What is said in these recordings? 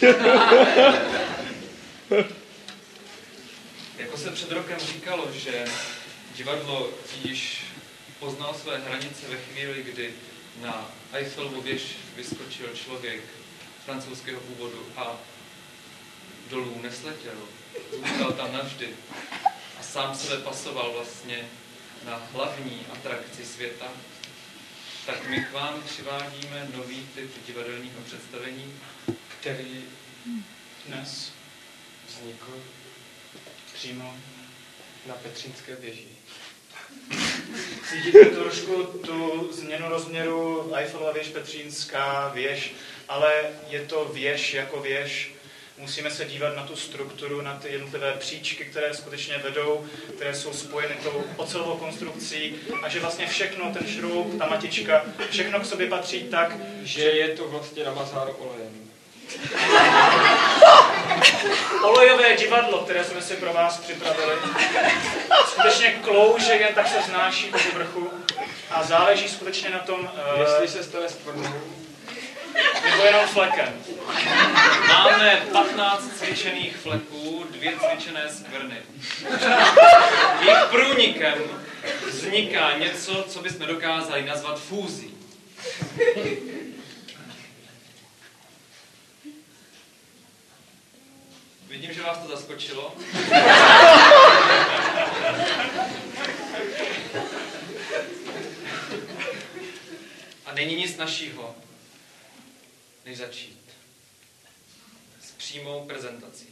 jako se před rokem říkalo, že divadlo již poznal své hranice ve chvíli, kdy na Eiffelovu věž vyskočil člověk francouzského původu a dolů nesletěl. Zůstal tam navždy. A sám sebe pasoval vlastně na hlavní atrakci světa, tak my k vám přivádíme nový typ divadelního představení, který dnes vznikl přímo na Petřínské věži. Cítíte trošku tu změnu rozměru Eiffelova věž, Petřínská věž, ale je to věž jako věž, musíme se dívat na tu strukturu, na ty jednotlivé příčky, které skutečně vedou, které jsou spojeny tou ocelovou konstrukcí a že vlastně všechno, ten šroub, ta matička, všechno k sobě patří tak, že je to vlastně navazáno olejem. Olejové divadlo, které jsme si pro vás připravili, skutečně klouže jen tak se znáší po povrchu a záleží skutečně na tom, uh, jestli se stane skvrnou, nebo jenom flekem. Máme 15 cvičených fleků, dvě cvičené skvrny. Jejich průnikem vzniká něco, co bychom dokázali nazvat fúzí. Vidím, že vás to zaskočilo. A není nic našího, než začít s přímou prezentací.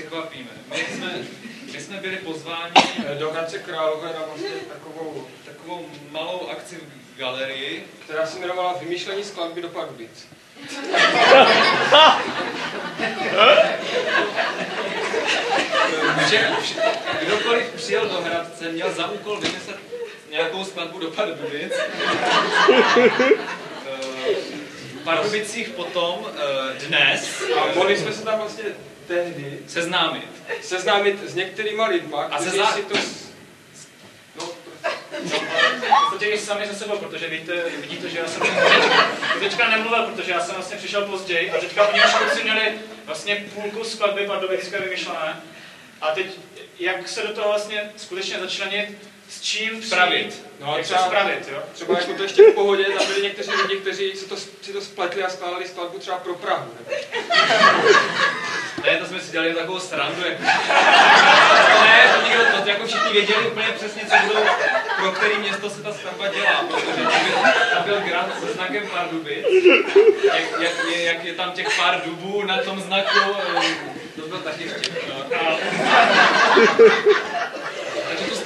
Překvapíme. My jsme, my jsme byli pozváni Eh, Do Hradce Králové na vlastně takovou, takovou malou akci v galerii, která se jmenovala Vymýšlení skladby do Pardubic. že vš- kdokoliv přijel do Hradce, měl za úkol vymyslet nějakou skladbu do Pardubic. Eh, V Pardubicích potom eh, dnes A mohli jsme se tam vlastně tehdy seznámit. seznámit s některýma lidma, A se kteří zá- si to... s- No, podstatě i sami za sebou, protože víte, vidíte, že já jsem teďka nemluvil, protože já jsem vlastně přišel později a teďka oni už kluci měli vlastně půlku skladby pardubické vymyšlené. A teď, jak se do toho vlastně skutečně začlenit, s čím Spravit. No jak to třeba- spravit, jo? třeba jako to ještě v pohodě, tam byli někteří lidi, kteří si to, si to spletli a skládali skladbu třeba pro Prahu. Nebo? Ne, to jsme si dělali takovou srandu. Jako... ne, to nikdo, to jako všichni věděli úplně přesně, co budou, pro který město se ta skladba dělá, protože tam byl, tam byl grad se znakem Pardubic, jak, jak, je, jak je tam těch pár dubů na tom znaku, eh, to bylo taky vtip. No. A...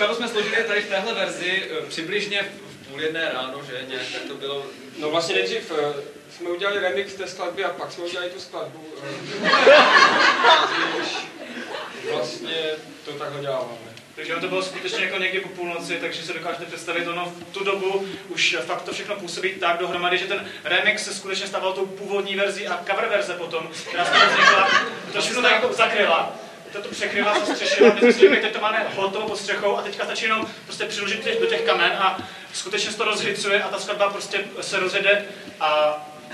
Skladbu jsme složili tady v téhle verzi eh, přibližně v půl jedné ráno, že nějak tak to bylo No vlastně nejdřív eh, jsme udělali remix té skladby a pak jsme udělali tu skladbu. eh, vlastně to takhle děláváme. Takže to bylo skutečně jako někdy po půlnoci, takže se dokážete představit, ono v tu dobu už fakt to všechno působí tak dohromady, že ten remix se skutečně stával tou původní verzí a cover verze potom, která se vznikla, to všechno tak jako zakryla. To to překryla, zastřešila, my jsme teď to máme hotovo pod střechou a teďka stačí jenom prostě přiložit do těch kamen a skutečně se to rozhicuje a ta skladba prostě se rozjede a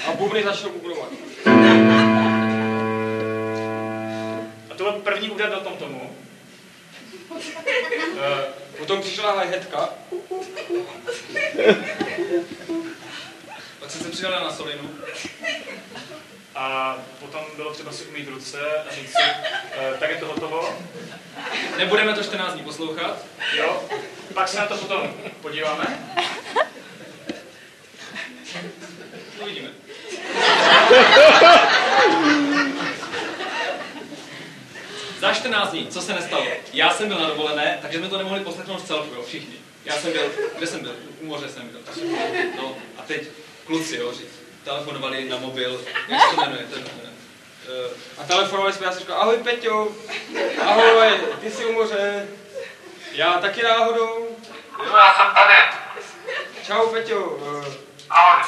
A bubny začnou bubnovat. a to byl první úder do tom tomu. Eh, Potom přišla hi-hatka, Pak jsem se přidal na solinu. A potom bylo třeba si umít ruce a říct si, eh, tak je to hotovo. Nebudeme to 14 dní poslouchat. Jo? Pak se na to potom podíváme. Uvidíme. Za 14 dní, co se nestalo? Já jsem byl na dovolené, takže jsme to nemohli poslechnout v celku, jo, všichni. Já jsem byl, kde jsem byl? U moře jsem byl. No a teď kluci, jo, že telefonovali na mobil, jak se to jmenuje, ten, uh, A telefonovali jsme, já jsem říkal, ahoj Peťo, ahoj, ty jsi u moře, já taky náhodou. Jo, já jsem tady. Čau Peťo, uh, Ahoj,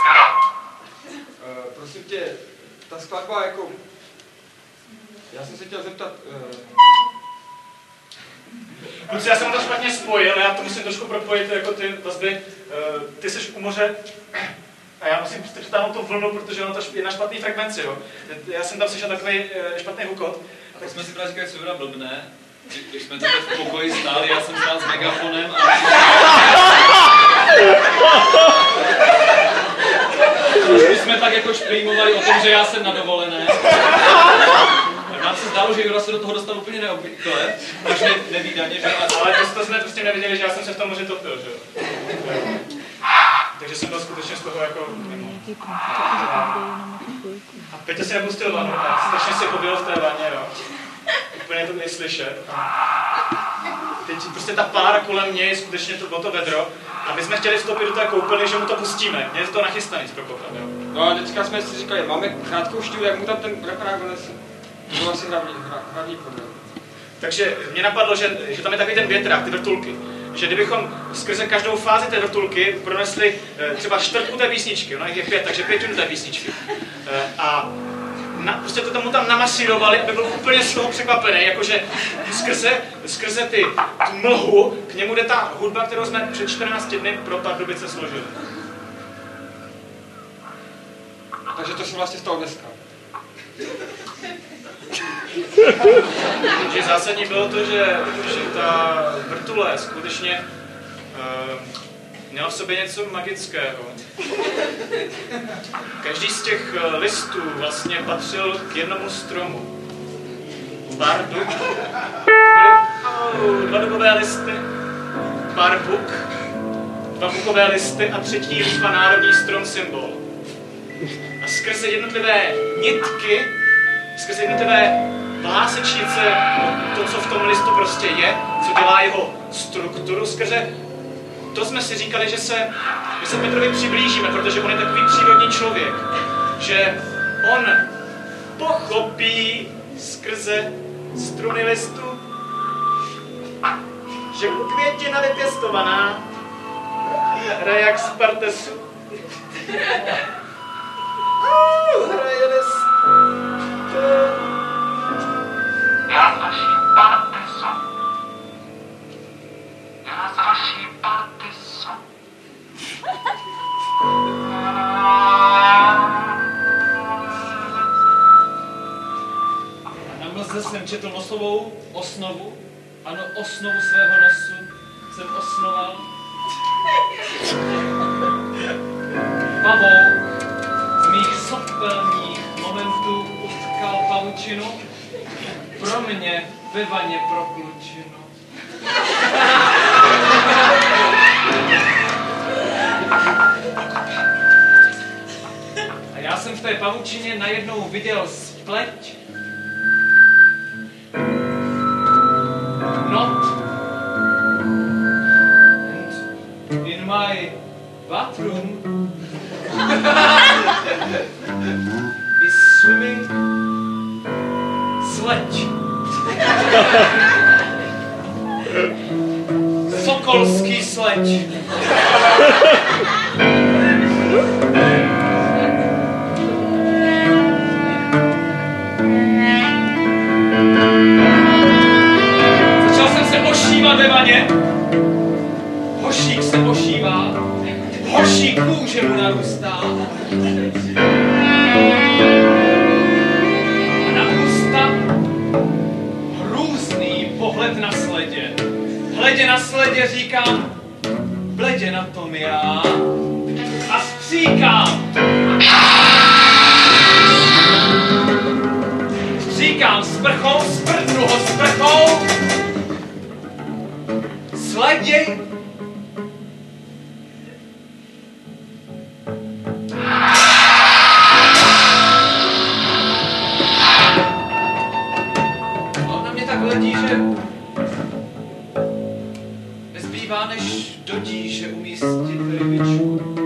uh, prosím tě, ta skladba jako, já jsem se chtěl zeptat, uh, Kluci, já jsem to špatně spojil, já to musím trošku propojit jako ty vazby. Eh, Ty jsi u moře a já musím přitáhnout tu vlnu, protože ono to je na špatný frekvenci, jo. Já jsem tam slyšel takový eh, špatný hukot. a tak jsme si právě říkali, co byla blbne, kdy- když jsme tady v pokoji stáli, já jsem stál s megafonem a Už jsme tak jako šprýmovali o tom, že já jsem na dovolené. Nám se zdálo, že Jura se do toho dostal úplně neobvykle, až ne, nevídaně, že ale Ale to, to jsme prostě neviděli, že já jsem se v tom moři topil, že jo. Takže jsem byl skutečně z toho jako mimo. A Peťa si nepustil vanu, a strašně se pobyl v té vaně, jo. Úplně to neslyšet. Teď prostě ta pára kolem něj, skutečně to bylo to vedro. A my jsme chtěli vstoupit do té koupelny, že mu to pustíme. Měli to nachystaný z jo. no a teďka jsme si říkali, máme krátkou šťůru, jak mu tam ten reparák donese. To byl asi hlavní, hlavní problém. Takže mě napadlo, že, že tam je takový ten větrák, ty vrtulky. Že kdybychom skrze každou fázi té vrtulky pronesli eh, třeba čtvrtku té písničky, ono je pět, takže pětinu té písničky. Eh, A na, prostě to tomu tam namasírovali, aby byl úplně z toho překvapený, jakože skrze, skrze ty, tu mlhu k němu jde ta hudba, kterou jsme před 14 dny pro Pardubice složili. Takže to se vlastně stalo dneska. Takže zásadní bylo to, že, že ta vrtule skutečně uh, měla v sobě něco magického. Každý z těch eh, listů vlastně patřil k jednomu stromu. Pár dva dubové listy, pár buk, dva bukové listy a třetí listva národní strom symbol. A skrze jednotlivé nitky skrze jednotlivé vlásečnice, to, co v tom listu prostě je, co dělá jeho strukturu, skrze to jsme si říkali, že se, že se Petrovi přiblížíme, protože on je takový přírodní člověk, že on pochopí skrze struny listu, že květina vypěstovaná hraje jak z partesu. Au, hraje list. Mlze jsem četl nosovou osnovu, ano, osnovu svého nosu. Jsem osnoval. Pavouk z mých sopelních momentů utkal pavučinu, pro mě ve vaně pro klučinu. A já jsem v té pavučině najednou viděl spleť, not. And in my bathroom Sledge. Začal jsem se ošívat ve vaně. Hošík se ošívá. Hošík kůže mu narůstá. A na ústa hrůzný pohled na sledě. Hledě na sledě říkám, bledě na tom já. A stříkám. Stříkám sprchou, sprdnu ho sprchou. Sledě A on na mě tak že než do díže umístit rybičku.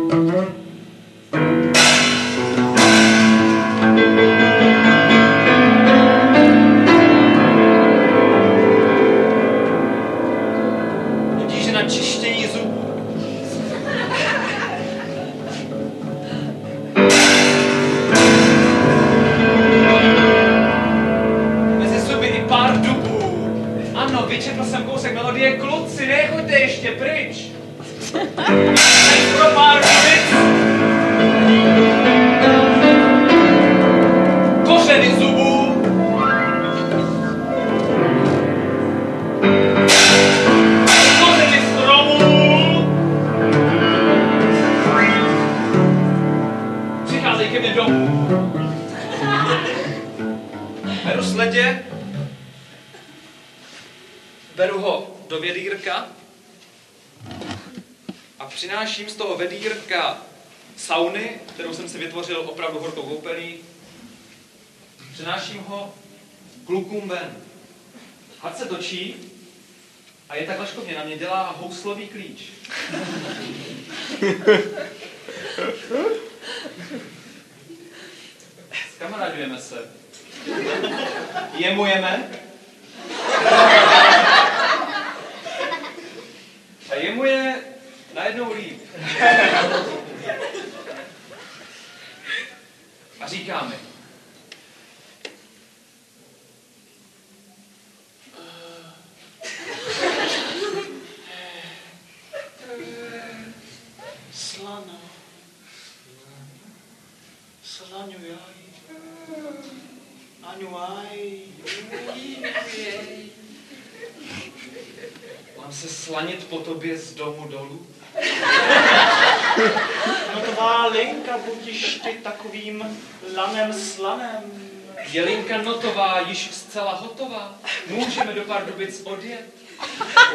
Jelinka Notová již zcela hotová. Můžeme do Pardubic odjet.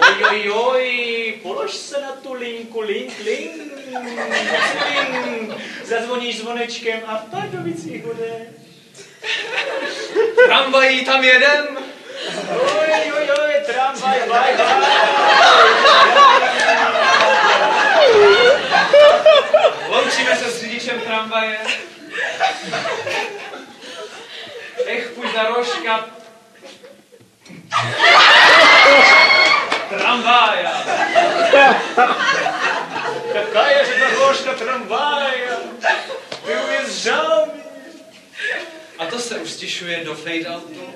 Oj, oj, oj, polož se na tu linku, link, link, link. Zazvoníš zvonečkem a v Pardubicích bude. Tramvají tam jedem. Oj, oj, oj, tramvaj, vaj, vaj. Loučíme se s řidičem tramvaje. Ech, půjď za rožka. Tramvaja. Какая же дорожка трамвая! Ты уезжал меня. A to se už stišuje do fade-outu.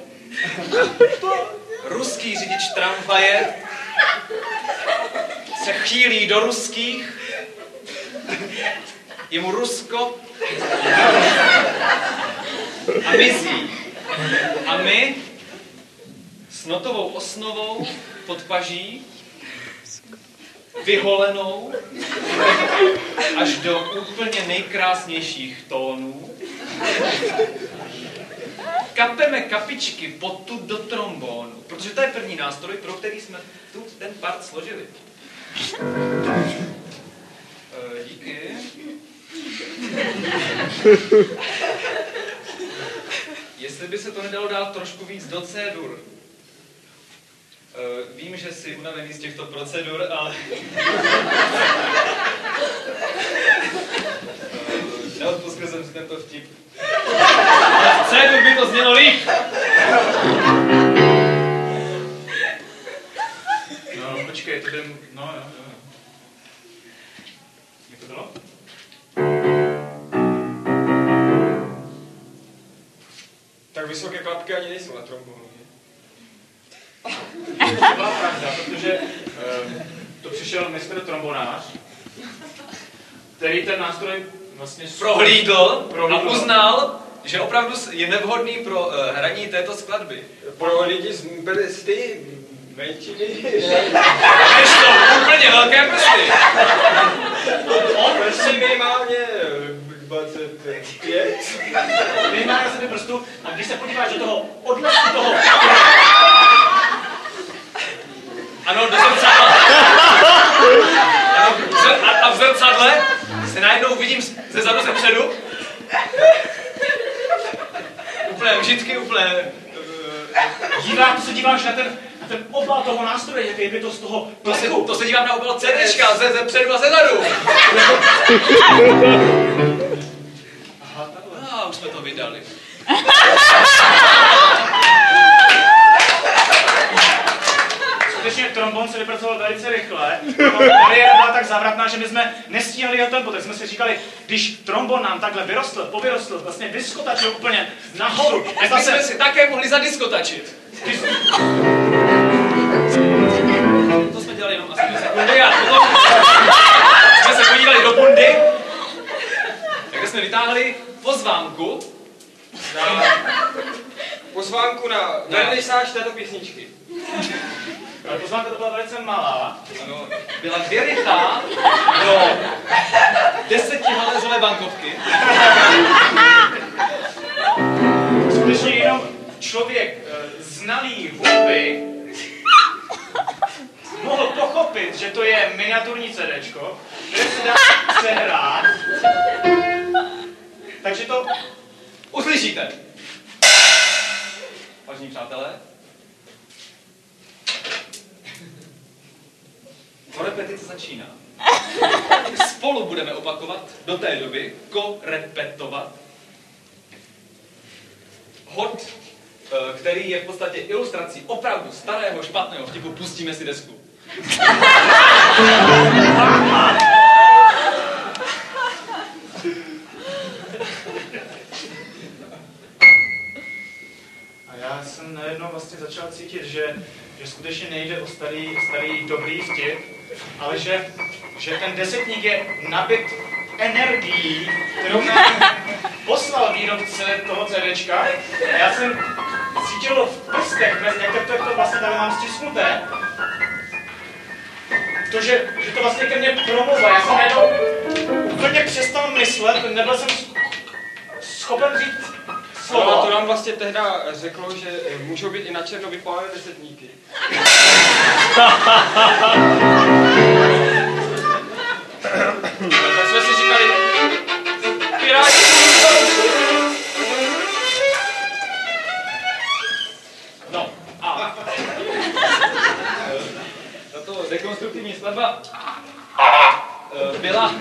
Ruský řidič tramvaje se chýlí do ruských. Je mu Rusko a mizí. A my s notovou osnovou pod paží, vyholenou až do úplně nejkrásnějších tónů, kapeme kapičky potud do trombónu, protože to je první nástroj, pro který jsme tu ten part složili. E, díky. Jestli by se to nedalo dát trošku víc do C-dur. E, vím, že jsi unavený z těchto procedur, ale... E, neodpustil jsem si tento vtip. Ale v by to znělo líp. No, počkej, to jdem, no, jo. jo. Jak to bylo? Tak vysoké klapky ani nejsou na trombonu. To byla pravda, protože um, to přišel mistr trombonář, který ten nástroj vlastně Prohlídl a Prohlídl. uznal, že opravdu je nevhodný pro uh, hraní této skladby. Pro lidi z prsty menšiny. Než to úplně velké prsty. On prsty minimálně 25. minimálně se prstu a když se podíváš do toho odlesu toho, Ano, do zrcadla. A, a v zrcadle se najednou vidím ze zadu ze předu. Úplně vždycky úplně... eh, díváš, se díváš na ten, na ten obal toho nástroje, jaký by to z toho To se, plechu. to se dívám na obal CDčka, ze, ze předu a ze zadu. Už jsme to vydali. Skutečně trombon se vypracoval velice rychle. Kariéra byla tak závratná, že my jsme nestíhali jeho tempo, tak jsme si říkali, když trombon nám takhle vyrostl, povyrostl, vlastně vyskotačil úplně nahoru, Tak tak jsme si také mohli zadiskotačit. To jsme dělali jenom asi dvě sekundy a potom jsme se podívali do bundy, kde jsme vytáhli pozvánku Na pozvánku na vernisáž této písničky. ale pozvánka to byla velice malá. Ano, byla věrychá do desetihalezové bankovky. Skutečně jenom člověk eh, znalý hudby mohl pochopit, že to je miniaturní CDčko, které se dá sehrát. Takže to Uslyšíte? Vážení přátelé, korepetice začíná. Spolu budeme opakovat do té doby, korepetovat, hod, eh, který je v podstatě ilustrací opravdu starého špatného vtipu Pustíme si desku. Vlastně začal cítit, že, že skutečně nejde o starý, starý dobrý vtip, ale že, že ten desetník je nabit energií, kterou nám poslal výrobce toho CDčka. A já jsem cítil v prstech, jak to, to vlastně tady mám stisknuté, to, že, že to vlastně ke mně promluvá. Já jsem najednou úplně přestal myslet, nebyl jsem schopen říct No, slova. No, to nám vlastně tehda řeklo, že eh, můžou být i na černo vypálené desetníky. tak jsme si říkali, piráti No, a... Tato dekonstruktivní skladba eh, byla...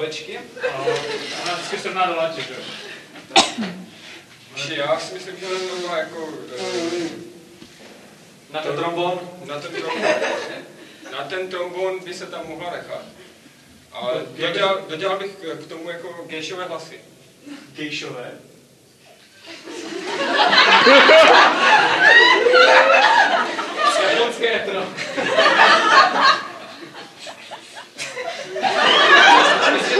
ovečky. No, ona vždycky srovná do lači, že jo? Já si myslím, že to byla jako... eh, Na ten trombon. Na ten trombon. Na ten trombon by se tam mohla nechat. Ale dodělal, dodělal bych k tomu jako gejšové hlasy. Gejšové. Japonské etno. Myslím, že to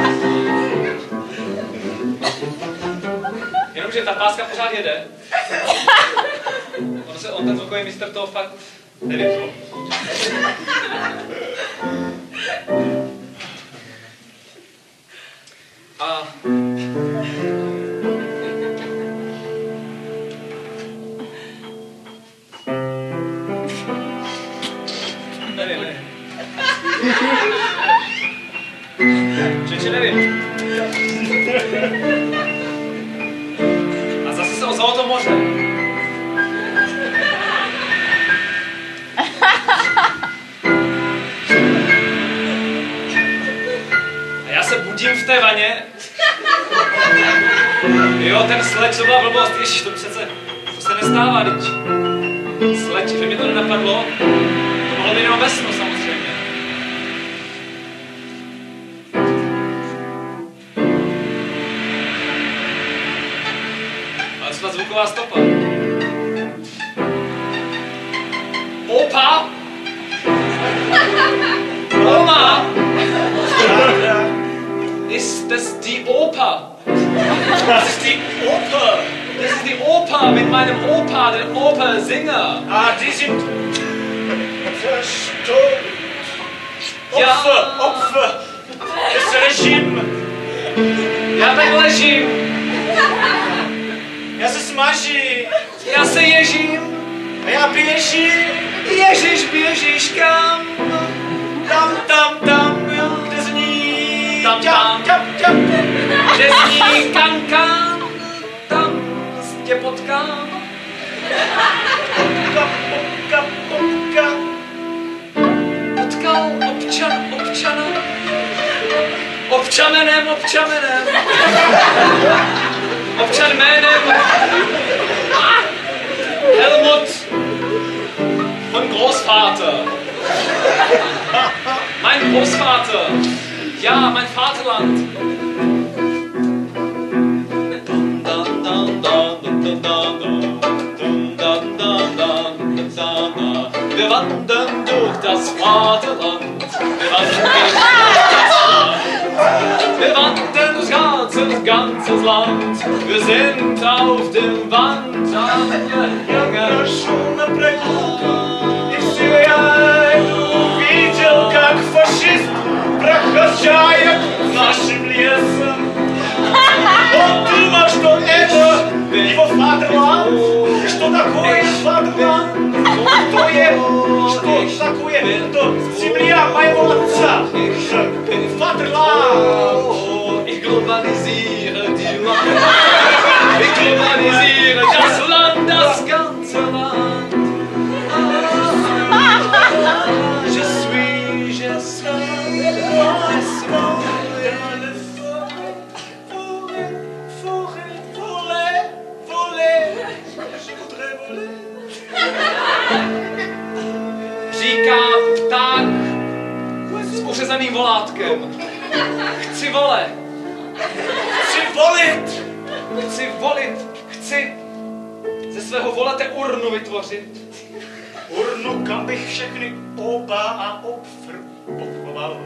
Jenomže ta páska pořád jede. On, se, on ten zvukový mistr toho fakt nevypnul. A nevím, nevím. Čeče, nevím. Ozvalo to. A já se budím v té vaně. Jo, ten sled, to byla blbost, ježiš, to přece, to se nestává, teď. Sled, že mě to nenapadlo, Stopa? Opa! Oma! Ist das die Oper? Das ist die Oper! Das ist die Oper mit meinem Opa, dem Opersänger. A die sind verstummt. Ja. Opfer, Opfer des Regimes. Já tak ležím, Já se smažím. já se ježím. A já běžím. Ježíš, běžíš kam? Tam, tam, tam, kde zní. Tam, tam. tam, tam. Že zní kam, kam? Tam tě potkám. Popka, popka, popka. Potkal občan občana. Občamenem, občamenem. Občan jménem Helmut von Großvater. Mein Großvater. Ja, mein Vaterland. Wir wandern durch das Vaterland. Wir wandern durch das Land. Wir wandern durch ganzes, ganzes Land. Wir sind auf dem Wandern, Junge. Прошел на прогулку, и я увидел, как фашист проходяет нашим лесом. Он думал, что это его фатерланд. Что такое фатерланд? Кто я? Что такое? Это земля моего отца. Фатерланд. Ich globalisiere die Welt. Ich globalisiere das Land, das ganze Land. Ah, Je suis, je serai, je serai. Voler, voler, voler, voler. Je voudrais voler. Říká pták s uřezaným volátkem. Chci vole, Chci volit. chci volit, chci ze svého volete urnu vytvořit. Urnu, kam bych všechny oba a opfr pochoval.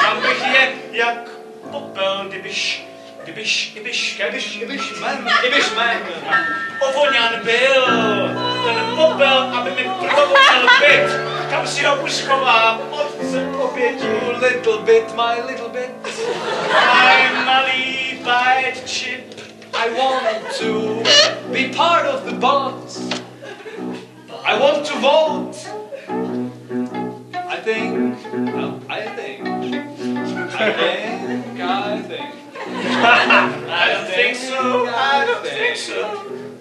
Kam bych je jak popel, kdybyš, kdybyš, kdybyš, kdybyš, kdybyš men, Kdybyž men. ovoňan byl. Ten popel, aby mi provoněl byt. Si ho uschovám, otce oběti. Little bit, my little bit. Můj malý bajt čip. I want to be part of the boss. I want to vote. I think, no, I think, I think, I think. I don't think so. I don't think so.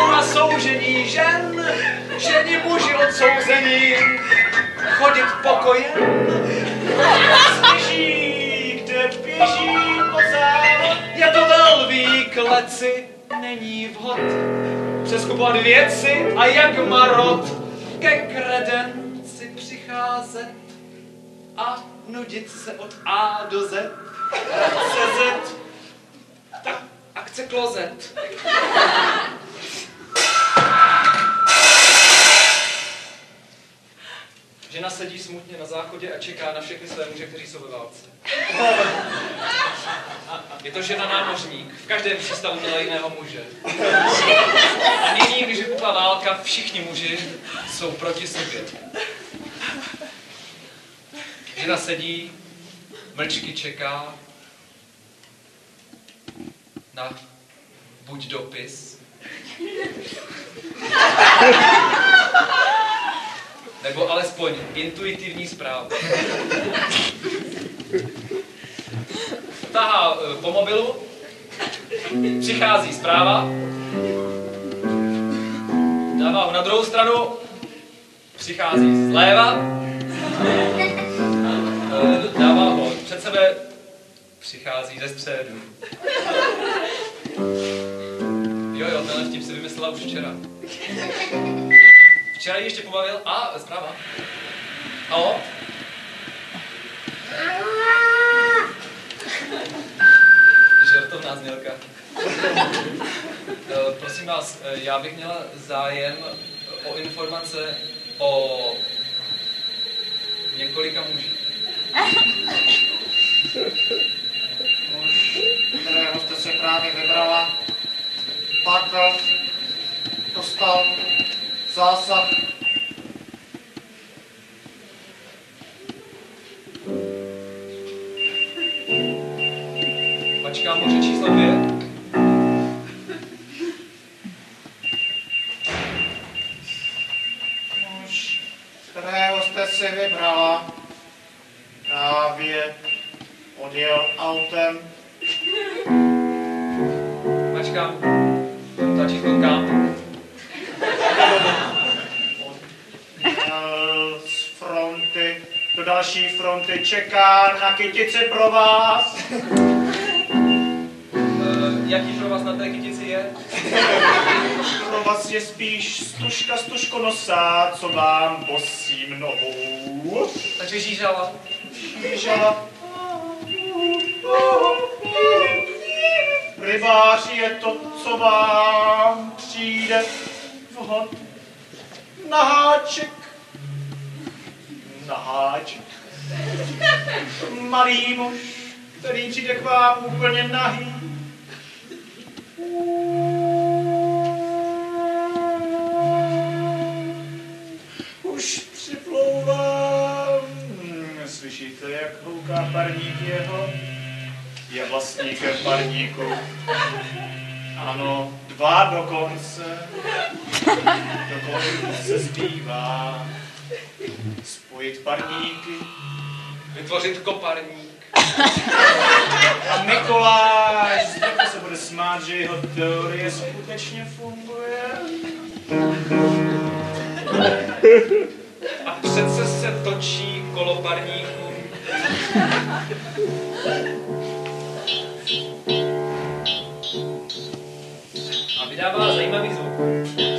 mužů a soužení žen, ženi muži odsouzení, chodit pokojem. Sněží, kde běží po závod. Je to velví kleci, není vhod. Přeskupovat věci a jak marot ke kredenci přicházet a nudit se od A do Z. CZ. Tak akce klozet. Smutně na záchodě a čeká na všechny své muže, kteří jsou ve válce. Je to žena námořník. V každém přístavu měla jiného muže. A nyní, když vypukla válka, všichni muži jsou proti sobě. Žena sedí, mlčky čeká na buď dopis, nebo alespoň intuitivní zprávu. Tahá eh, po mobilu, přichází zpráva, dává ho na druhou stranu, přichází zleva, eh, dává ho před sebe, přichází ze středu. Jo, jo, tenhle vtip si vymyslela už včera. Včera ji ještě pobavil. A, zpráva. Halo? Žertovná znělka. Eh, Prosím vás, eh, já bych měla zájem o informace o několika mužích. Muž, kterého jste si právě vybrala, pak dostal zásah. Mačkám muže číslo dvě. Čeká na kytici pro vás. Eh, Jaký pro vás na té kytici je? Pro vás je spíš stužka stužkonosá, co vám bosím nohou. Takže žížala. Žala. Rybář je to, co vám přijde vhod na háček. Na háček. Malý muž, který přijde k vám úplně nahý. Už připlouvám. Slyšíte, jak houká parník jeho? Je vlastníkem parníku. Ano, dva dokonce. Dokonce zbývá spojit parníky. Vytvořit koparník. A Mikoláš zde se bude smát, že jeho teorie skutečně funguje. A přece se točí kolo parníku. A vydává zajímavý zvuk.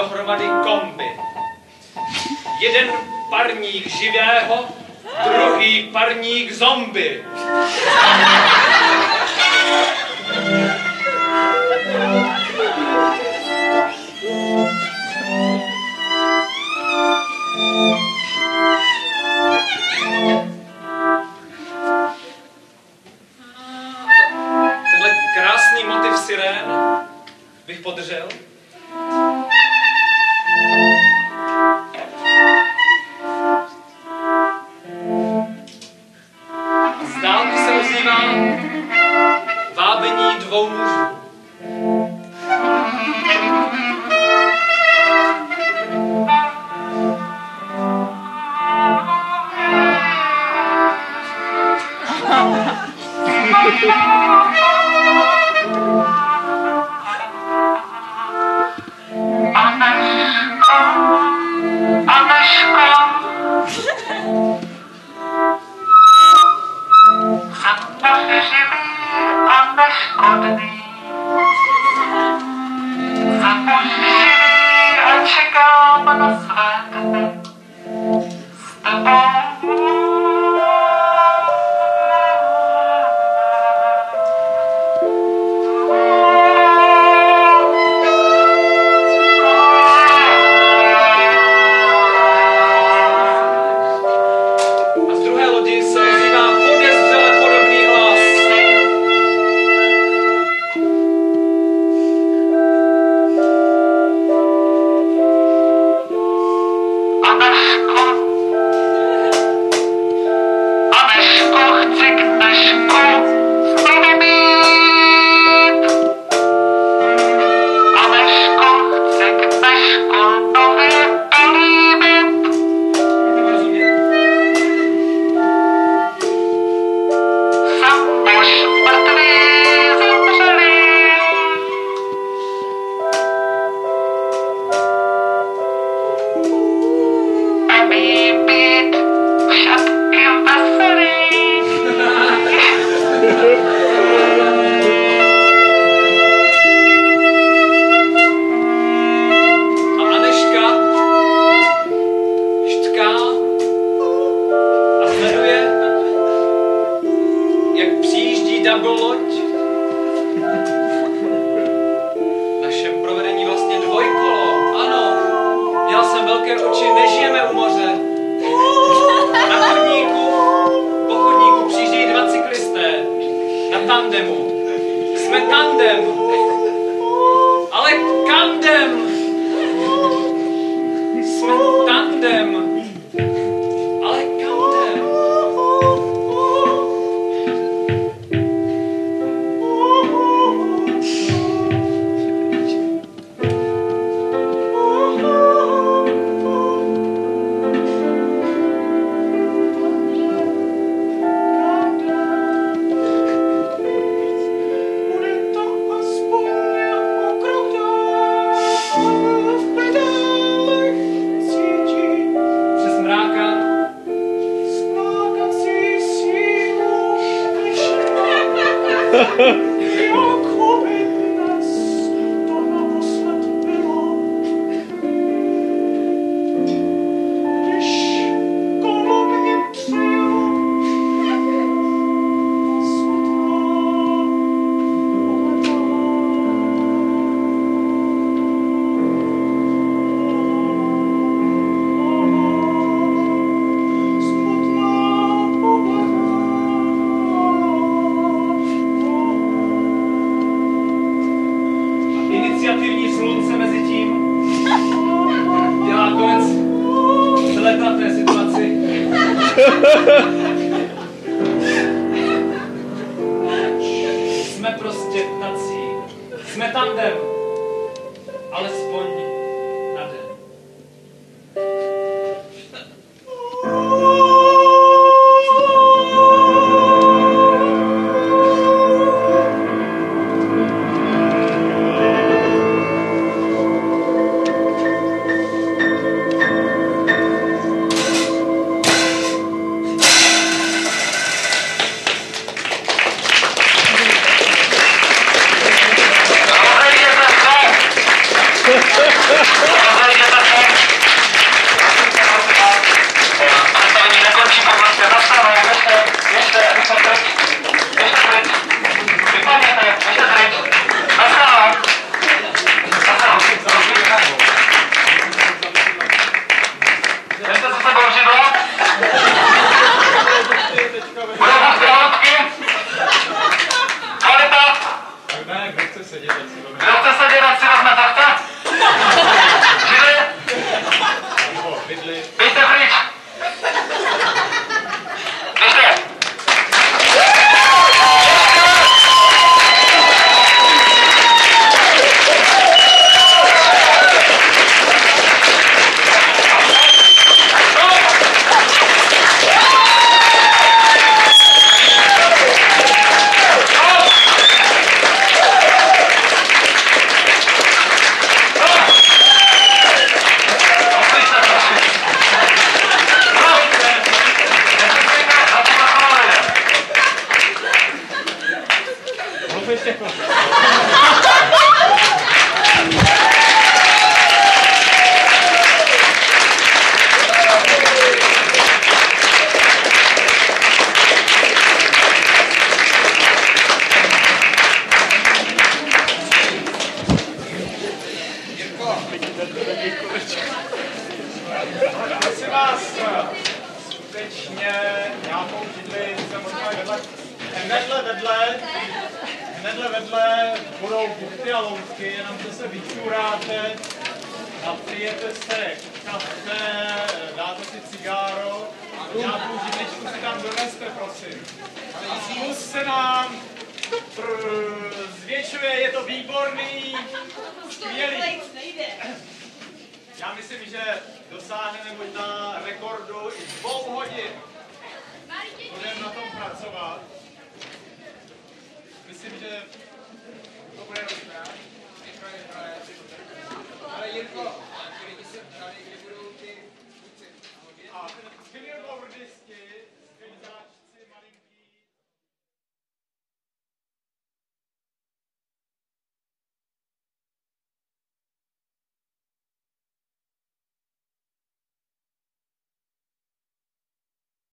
dohromady kombi. Jeden parník živého, druhý parník zombie. tandemu. Jsme tandem. Ale kandem. Jsme tandem. Jsme tandem. Alespoň